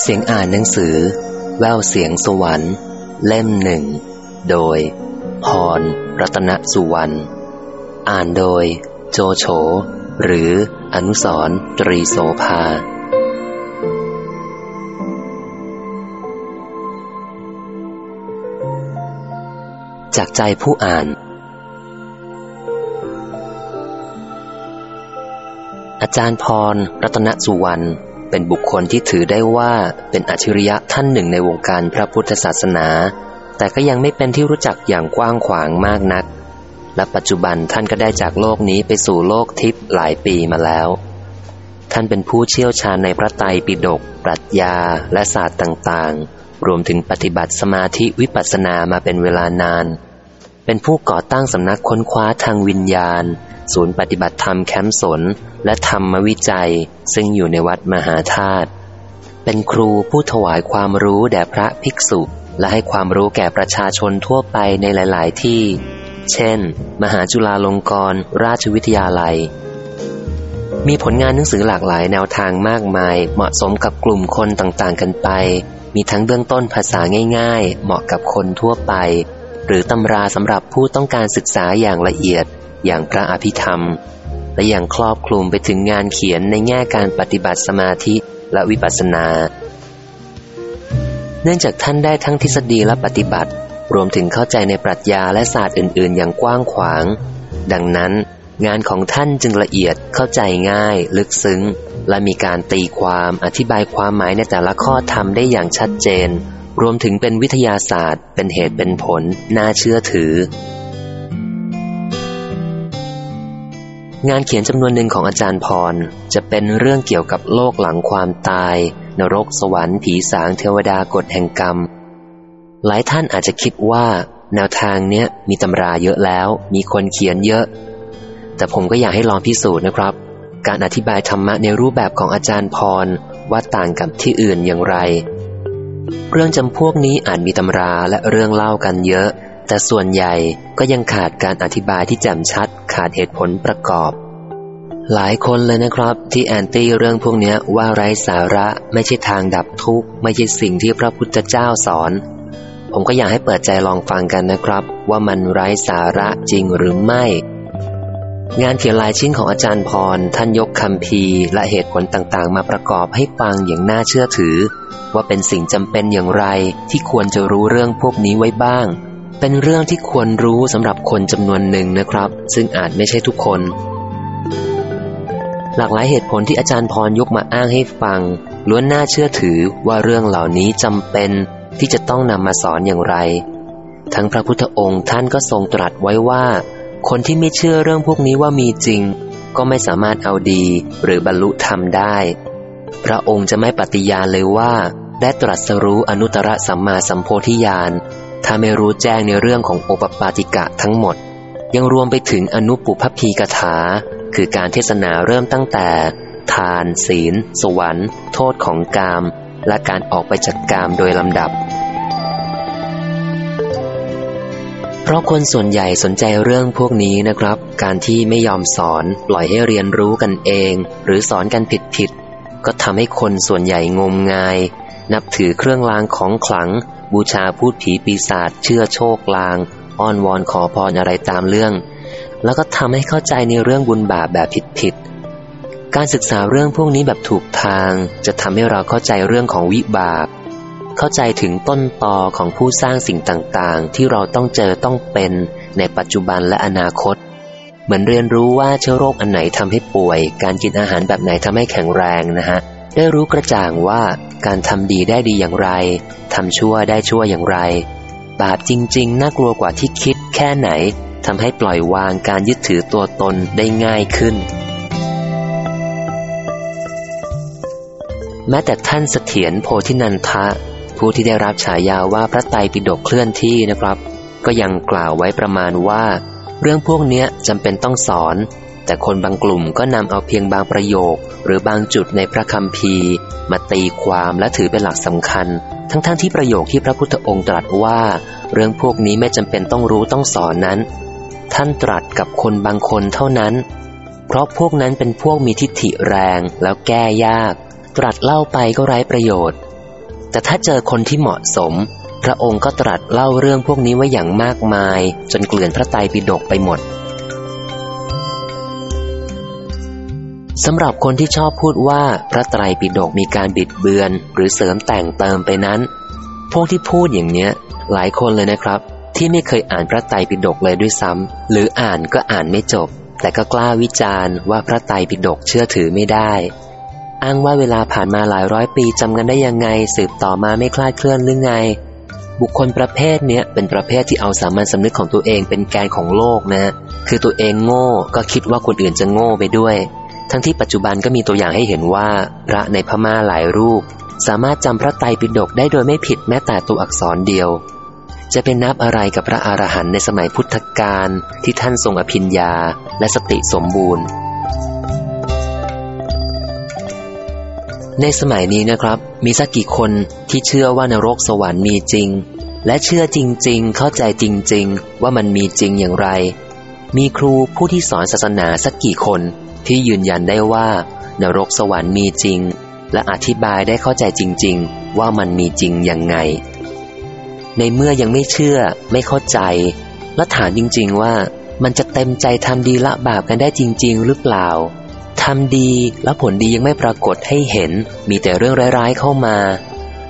เสียงอ่านหนังสือ แววเสียงสวรรค์ เล่มหนึ่ง โดย พร รัตนสุวรรณ อ่านโดย โจโฉ หรืออนุสรตรีโสภา จากใจผู้อ่าน อาจารย์พร รัตนสุวรรณ ลที่ถือได้ว่าเป็นอัจฉริยะท่านหนึ่งในวงการพระพุทธศาสนา แต่ก็ยังไม่เป็นที่รู้จักอย่างกว้างขวางมากนัก และปัจจุบันท่านก็ได้จากโลกนี้ไปสู่โลกทิพย์หลายปีมาแล้ว ท่านเป็นผู้เชี่ยวชาญในพระไตรปิฎกปรัชญาและศาสตร์ต่างๆ รวมถึงปฏิบัติสมาธิวิปัสสนามาเป็นเวลานาน เป็นผู้ก่อตั้งสำนักค้นคว้าทางวิญญาณ ศูนย์ปฏิบัติธรรมแคมป์สน และธรรมวิจัย ซึ่งอยู่ในวัดมหาธาตุ เป็นครูผู้ถวายความรู้แด่พระภิกษุ และให้ความรู้แก่ประชาชนทั่วไปในหลาย ๆ ที่ เช่น มหาจุฬาลงกรณราชวิทยาลัย มีผลงานหนังสือหลากหลายแนวทางมากมาย เหมาะสมกับกลุ่มคนต่าง ๆ กันไป มีทั้งเบื้องต้นภาษาง่าย ๆ เหมาะกับคนทั่วไป หรือตำราสำหรับผู้ต้องการศึกษาอย่างละเอียด อย่างพระอภิธรรม และอย่างครอบคลุมไปถึงงานเขียนในแง่การปฏิบัติสมาธิและวิปัสสนา เนื่องจากท่านได้ทั้งทฤษฎีและปฏิบัติ รวมถึงเข้าใจในปรัชญาและศาสตร์อื่น ๆ อย่างกว้างขวาง ดังนั้น งานของท่านจึงละเอียดเข้าใจง่าย ลึกซึ้ง และมีการตีความอธิบายความหมายในแต่ละข้อธรรมได้อย่างชัดเจน รวมถึงเป็นวิทยาศาสตร์ เป็นเหตุเป็นผล น่าเชื่อถือ งานเขียนจำนวนหนึ่งของอาจารย์พร จะเป็นเรื่องเกี่ยวกับโลกหลังความตาย นรกสวรรค์ผีสางเทวดากฎแห่งกรรม หลายท่านอาจจะคิดว่า แนวทางเนี้ยมีตำราเยอะแล้ว มีคนเขียนเยอะ แต่ผมก็อยากให้ลองพิสูจน์นะครับ การอธิบายธรรมะในรูปแบบของอาจารย์พรว่าต่างกับที่อื่นอย่างไร เรื่องจำพวกนี้อาจมีตำราและเรื่องเล่ากันเยอะ แต่ส่วนใหญ่ก็ยังขาดการอธิบายที่แจ่มชัด ขาดเหตุผลประกอบ หลายคนเลยนะครับ ที่แอนตี้เรื่องพวกนี้ว่าไร้สาระไม่ใช่ทางดับทุกข์ ไม่ใช่สิ่งที่พระพุทธเจ้าสอน ผมก็อยากให้เปิดใจลองฟังกันนะครับ ว่ามันไร้สาระจริงหรือไม่ งานเขียนลายชิ้นของอาจารย์พร ท่านยกคำพีและเหตุผลต่างๆ มาประกอบให้ฟังอย่างน่าเชื่อถือ ว่าเป็นสิ่งจำเป็นอย่างไรที่ควรจะรู้เรื่องพวกนี้ไว้บ้าง เป็นเรื่องที่ควรรู้สำหรับคนจำนวนหนึ่งนะครับ ซึ่งอาจไม่ใช่ทุกคน หลากหลายเหตุผลที่อาจารย์พรยกมาอ้างให้ฟัง ล้วนน่าเชื่อถือว่าเรื่องเหล่านี้จำเป็นที่จะต้องนำมาสอนอย่างไร ทั้งพระพุทธองค์ท่านก็ทรงตรัสไว้ว่า คนที่ไม่เชื่อเรื่องพวกนี้ว่ามีจริง ก็ไม่สามารถเอาดีหรือบรรลุธรรมได้ พระองค์จะไม่ปฏิญาณเลยว่า ได้ตรัสรู้อนุตตรสัมมาสัมโพธิญาณ ถ้าไม่รู้แจ้งในเรื่องของโอปปาติกะทั้งหมด ยังรวมไปถึงอนุปุพพีกถา คือการเทศนาเริ่มตั้งแต่ ทาน ศีล สวรรค์ โทษของกาม และการออกไปจากกามโดยลำดับ ราะคนส่วนใหญ่สนใจเรื่องพวกนี้นะครับ การที่ไม่ยอมสอนปล่อยให้เรียนรู้กันเอง หรือสอนกันผิดผิดๆก็ทำให้คนส่วนใหญ่งมงาย นับถือเครื่องรางของขลัง บูชาพูดผีปีศาจเชื่อโชคลาง อ้อนวอนขอพรอะไรตามเรื่อง แล้วก็ทำให้เข้าใจในเรื่องบุญบาปแบบผิดๆการศึกษาเรื่องพวกนี้แบบถูกทาง จะทำให้เราเข้าใจเรื่องของวิบาก เข้าใจถึงต้นตอของผู้สร้างสิ่งต่างๆ ที่เราต้องเจอต้องเป็นในปัจจุบันและอนาคต เหมือนเรียนรู้ว่าเชื้อโรคอันไหนทำให้ป่วย การกินอาหารแบบไหนทำให้แข็งแรงนะฮะได้รู้กระจ่างว่าการทำดีได้ดีอย่างไรทำชั่วได้ชั่วอย่างไร บาปจริง ๆ น่ากลัวกว่าที่คิดแค่ไหนทำให้ปล่อยวางการยึดถือตัวตนได้ง่ายขึ้น แม้แต่ท่านเสถียรโพธินันทะ ผู้ที่ได้รับฉายาว่าพระไตรปิฎกเคลื่อนที่นะครับ ก็ยังกล่าวไว้ประมาณว่า เรื่องพวกเนี้ยจำเป็นต้องสอน แต่คนบางกลุ่มก็นำเอาเพียงบางประโยค หรือบางจุดในพระคัมภีร์ มาตีความและถือเป็นหลักสำคัญ ทั้งๆทที่ประโยคที่พระพุทธองค์ตรัสว่า เรื่องพวกนี้ไม่จำเป็นต้องรู้ต้องสอนนั้น ท่านตรัสกับคนบางคนเท่านั้น เพราะพวกนั้นเป็นพวกมีทิฏฐิแรงแล้วแก้ยาก ตรัสเล่าไปก็ไร้ประโยชน์ แต่ถ้าเจอคนที่เหมาะสม พระองค์ก็ตรัสเล่าเรื่องพวกนี้ไว้อย่างมากมาย จนเกลื่อนพระไตรปิฎกไปหมดสำหรับคนที่ชอบพูดว่าพระไตรปิฎกมีการบิดเบือน หรือเสริมแต่งเติมไปนั้น พวกที่พูดอย่างเนี้ย หลายคนเลยนะครับ ที่ไม่เคยอ่านพระไตรปิฎกเลยด้วยซ้ำหรืออ่านก็อ่านไม่จบ แต่ก็กล้าวิจารณ์ว่าพระไตรปิฎกเชื่อถือไม่ได้ อ้างว่าเวลาผ่านมาหลายร้อยปีจำกันได้ยังไง สืบต่อมาไม่คลาดเคลื่อนหรือไง บุคคลประเภทเนี้ยเป็นประเภทที่เอาสามัญสำนึกของตัวเองเป็นแกนของโลกนะ คือตัวเองโง่ก็คิดว่าคนอื่นจะโง่ไปด้วย ทั้งที่ปัจจุบันก็มีตัวอย่างให้เห็นว่า พระในพม่าหลายรูป สามารถจำพระไตรปิฎกได้โดยไม่ผิดแม้แต่ตัวอักษรเดียว จะเป็นนับอะไรกับพระอรหันต์ในสมัยพุทธกาลที่ท่านทรงอภิญญา และสติสมบูรณ์ ในสมัยนี้นะครับ มีสักกี่คนที่เชื่อว่านรกสวรรค์มีจริง และเชื่อจริงๆ เข้าใจจริงๆ ว่ามันมีจริงอย่างไร มีครูผู้ที่สอนศาสนาสักกี่คนที่ยืนยันได้ว่า นรกสวรรค์มีจริง และอธิบายได้เข้าใจจริงๆ ว่ามันมีจริงอยังไง ในเมื่อยังไม่เชื่อไม่เข้าใจ และถามจริงๆว่ามันจะเต็มใจทำดีละบาปกันได้จริง ๆ หรือเปล่า ทำดีแล้วผลดียังไม่ปรากฏให้เห็น มีแต่เรื่องร้ายๆเข้ามา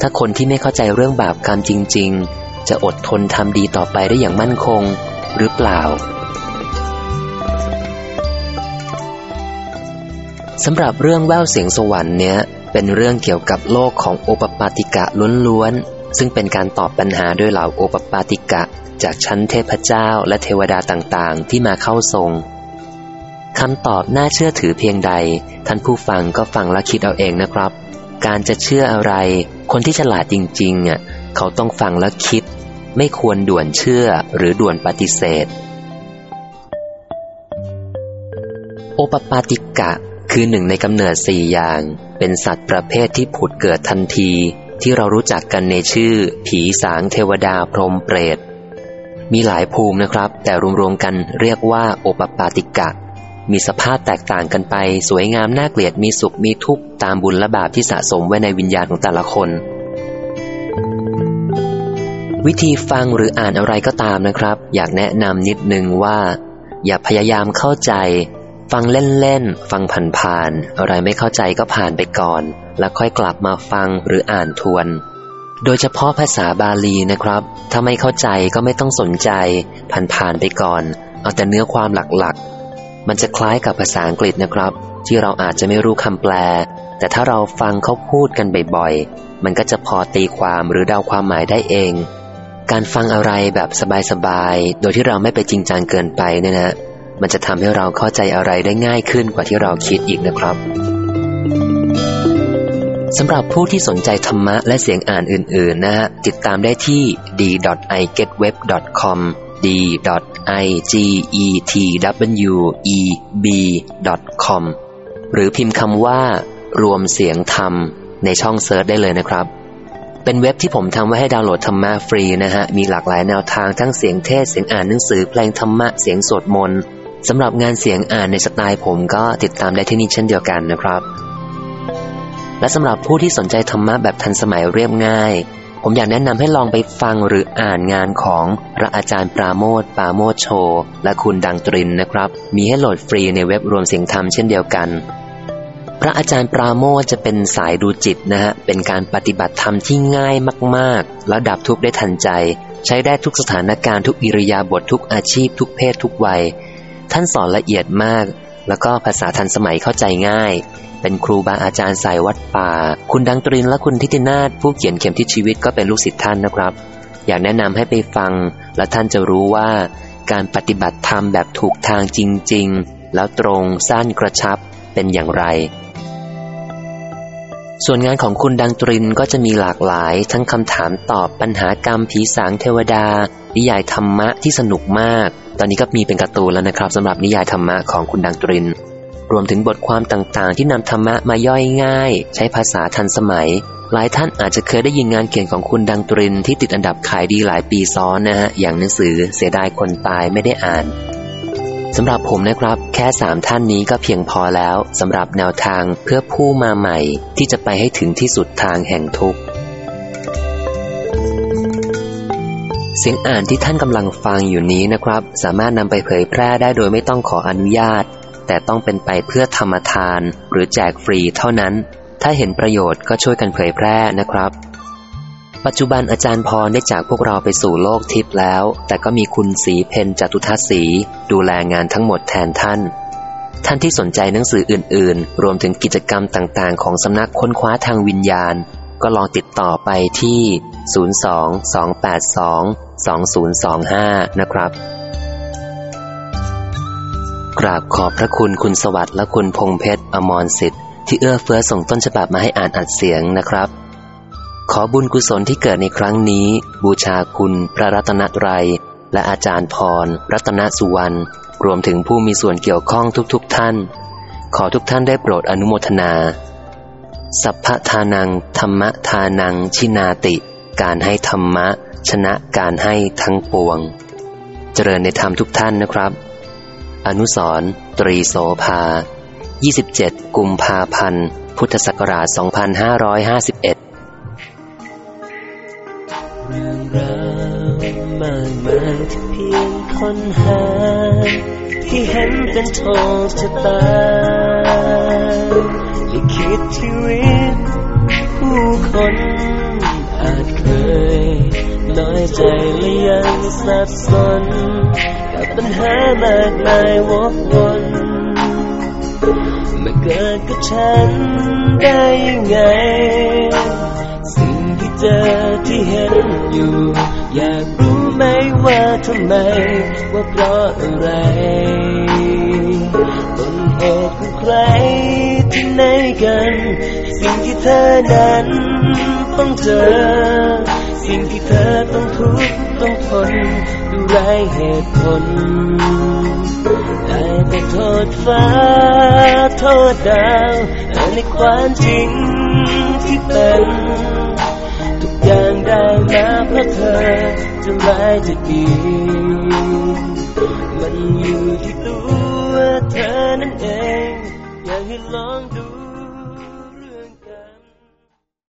ถ้าคนที่ไม่เข้าใจเรื่องบาปกรรมจริง ๆ จะอดทนทำดีต่อไปได้อย่างมั่นคง หรือเปล่าสำหรับเรื่องแววเสียงสวรรค์เนี้ยเป็นเรื่องเกี่ยวกับโลกของโอปปาติกะล้วนๆ ซึ่งเป็นการตอบปัญหาด้วยเหล่าโอปปาติกะ จากชั้นเทพเจ้าและเทวดาต่างๆ ที่มาเข้าทรง คำตอบน่าเชื่อถือเพียงใด ท่านผู้ฟังก็ฟังและคิดเอาเองนะครับ การจะเชื่ออะไร คนที่ฉลาดจริงๆอะเขาต้องฟังและคิด ไม่ควรด่วนเชื่อหรือด่วนปฏิเสธ โอปปาติกะคือหนึ่งในกำเนิดสี่อย่าง เป็นสัตว์ประเภทที่ผุดเกิดทันที ที่เรารู้จักกันในชื่อ ผีสางเทวดาพรหมเปรตมีหลายภูมินะครับ แต่รวมๆกันเรียกว่าโอปปาติกะ มีสภาพแตกต่างกันไป สวยงามน่าเกลียดมีสุขมีทุกข์ตามบุญและบาปที่สะสมไว้ในวิญญาณของแต่ละคน วิธีฟังหรืออ่านอะไรก็ตามนะครับ อยากแนะนำนิดนึงว่า อย่าพยายามเข้าใจ ฟังเล่นๆ ฟังผ่านๆอะไรไม่เข้าใจก็ผ่านไปก่อน แล้วค่อยกลับมาฟังหรืออ่านทวน โดยเฉพาะภาษาบาลีนะครับ ถ้าไม่เข้าใจก็ไม่ต้องสนใจผ่านๆไปก่อน เอาแต่เนื้อความหลักๆ มันจะคล้ายกับภาษาอังกฤษนะครับ ที่เราอาจจะไม่รู้คำแปล แต่ถ้าเราฟังเขาพูดกันบ่อยๆ มันก็จะพอตีความหรือเดาความหมายได้เอง การฟังอะไรแบบสบายๆ โดยที่เราไม่ไปจริงจังเกินไปเนี่ยนะ มันจะทำให้เราเข้าใจอะไรได้ง่ายขึ้นกว่าที่เราคิดอีกนะครับสำหรับผู้ที่สนใจธรรมะและเสียงอ่านอื่น ๆ นะฮะ ติดตามได้ที่ d.igetweb.com d.igetweb.com หรือพิมพ์คำว่ารวมเสียงธรรมในช่อง search ได้เลยนะครับ เป็นเว็บที่ผมทำไว้ให้ดาวน์โหลดธรรมะฟรีนะฮะ มีหลากหลายแนวทางทั้งเสียงเทศน์ เสียงอ่านหนังสือเพลงธรรมะ เสียงสวดมนต์สำหรับงานเสียงอ่านในสไตล์ผมก็ติดตามได้ที่นี่เช่นเดียวกันนะครับ และสำหรับผู้ที่สนใจธรรมะแบบทันสมัยเรียบง่าย ผมอยากแนะนำให้ลองไปฟังหรืออ่านงานของพระอาจารย์ปราโมทย์ ปาโมชโช และคุณดังตรินนะครับ มีให้โหลดฟรีในเว็บรวมเสียงธรรมเช่นเดียวกัน พระอาจารย์ปราโมทจะเป็นสายดูจิตนะฮะ เป็นการปฏิบัติธรรมที่ง่ายมาก ๆ แล้วดับทุกข์ได้ทันใจ ใช้ได้ทุกสถานการณ์ทุกอิริยาบถททุกอาชีพ ทุกเพศทุกวัย ท่านสอนละเอียดมาก แล้วก็ภาษาทันสมัยเข้าใจง่าย เป็นครูบาอาจารย์สายวัดป่า คุณดังตรินและคุณทิตินาถผู้เขียนเข็มทิศชีวิตก็เป็นลูกศิษย์ท่านนะครับ อยากแนะนำให้ไปฟัง และท่านจะรู้ว่าการปฏิบัติธรรมแบบถูกทางจริง ๆ แล้วตรงสั้นกระชับเป็นอย่างไร ส่วนงานของคุณดังตรินก็จะมีหลากหลาย ทั้งคำถามตอบปัญหากรรมผีสางเทวดา นิยายธรรมะที่สนุกมาก ตอนนี้ก็มีเป็นการ์ตูนแล้วนะครับสำหรับนิยายธรรมะของคุณดังตริน รวมถึงบทความต่างๆ ที่นำธรรมะมาย่อยง่าย ใช้ภาษาทันสมัย หลายท่านอาจจะเคยได้ยินงานเขียนของคุณดังตรินที่ติดอันดับขายดีหลายปีซ้อนนะฮะ อย่างหนังสือเสียดายคนตายไม่ได้อ่านสำหรับผมนะครับ แค่สามท่านนี้ก็เพียงพอแล้วสำหรับแนวทางเพื่อผู้มาใหม่ ที่จะไปให้ถึงที่สุดทางแห่งทุกข์เสียงอ่านที่ท่านกำลังฟังอยู่นี้นะครับ สามารถนำไปเผยแพร่ได้โดยไม่ต้องขออนุญาต แต่ต้องเป็นไปเพื่อธรรมทานหรือแจกฟรีเท่านั้น ถ้าเห็นประโยชน์ก็ช่วยกันเผยแพร่นะครับ ปัจจุบันอาจารย์พรได้จากพวกเราไปสู่โลกทิพย์แล้ว แต่ก็มีคุณสีเพนจตุทัศสีดูแลงานทั้งหมดแทนท่าน ท่านที่สนใจหนังสืออื่น ๆ รวมถึงกิจกรรมต่าง ๆ ของสำนักค้นคว้าทางวิญญาณ ก็ลองติดต่อไปที่ 02-282-2025 นะครับ ราบขอบพระคุณคุณสวัสดิ์และคุณพงเพชรอมรสิทธิ์ที่เอื้อเฟื้อส่งต้นฉบับมาให้อ่านอัดเสียงนะครับ ขอบุญกุศลที่เกิดในครั้งนี้ บูชาคุณพระรัตนตรัย และอาจารย์พร รัตนสุวรรณรวมถึงผู้มีส่วนเกี่ยวข้องทุกๆทท่าน ขอทุกท่านได้โปรดอนุโมทนา สัพพทานัง ธรรมทานัง ชินาติ การให้ธรรมะ ชนะการให้ทั้งปวง เจริญในธรรมทุกท่านนะครับ อนุสรตรีโสภา 27 กุมภาพันธ์ พุทธศักราช 2551เรื่องราวมากมายที่เพียงค้นหา ที่เห็นเป็นโชคชะตาลิขิตชีวิต ผู้คนอาจเคย น้อยใจและยังสับสน ปัญหามากมายวกวนมาเกิดกับฉันได้ยังไง สิ่งที่เจอที่เห็นอยู่ อยากรู้ไหมว่าทำไม ว่าเพราะอะไรต้นเหตุของใครที่ไหนกัน สิ่งที่เธอนั้นต้องเจอ สิ่งที่เธอต้องทุกข์ ต้องทนดูไรเหตุผลได้แต่โทษฟ้า โทษดาวในความจริงที่เป็น ทุกอย่างได้มาเพราะเธอ จะร้ายจะดี มันอยู่ที่ตัวเธอนั่นเอง อยากให้ลองดู